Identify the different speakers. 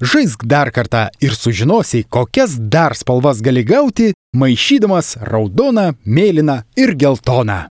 Speaker 1: Žaisk dar kartą ir sužinosi, kokias dar spalvas gali gauti, maišydamas raudoną, mėlyną ir geltoną.